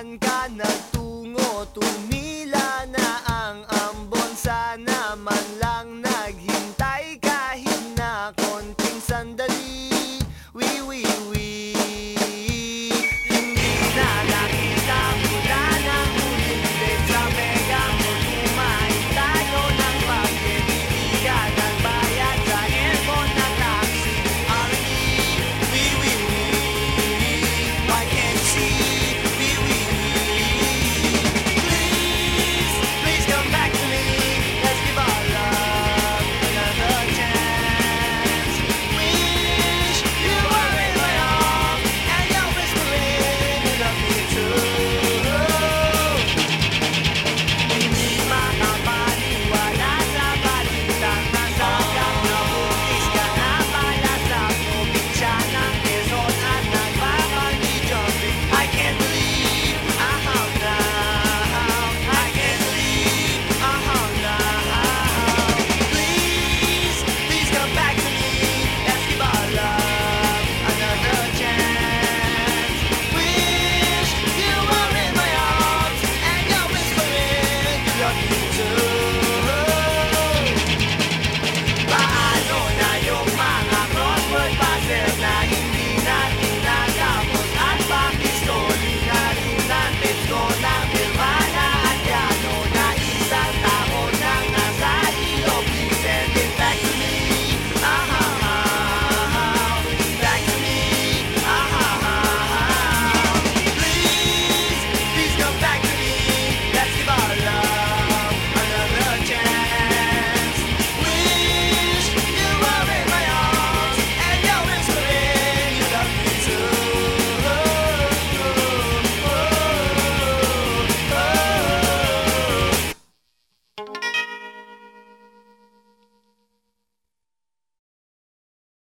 Saan ka nagtungo? Tumila na ang ambon. Sana man lang naghintay kahit na konting sandali. Wi wi wi.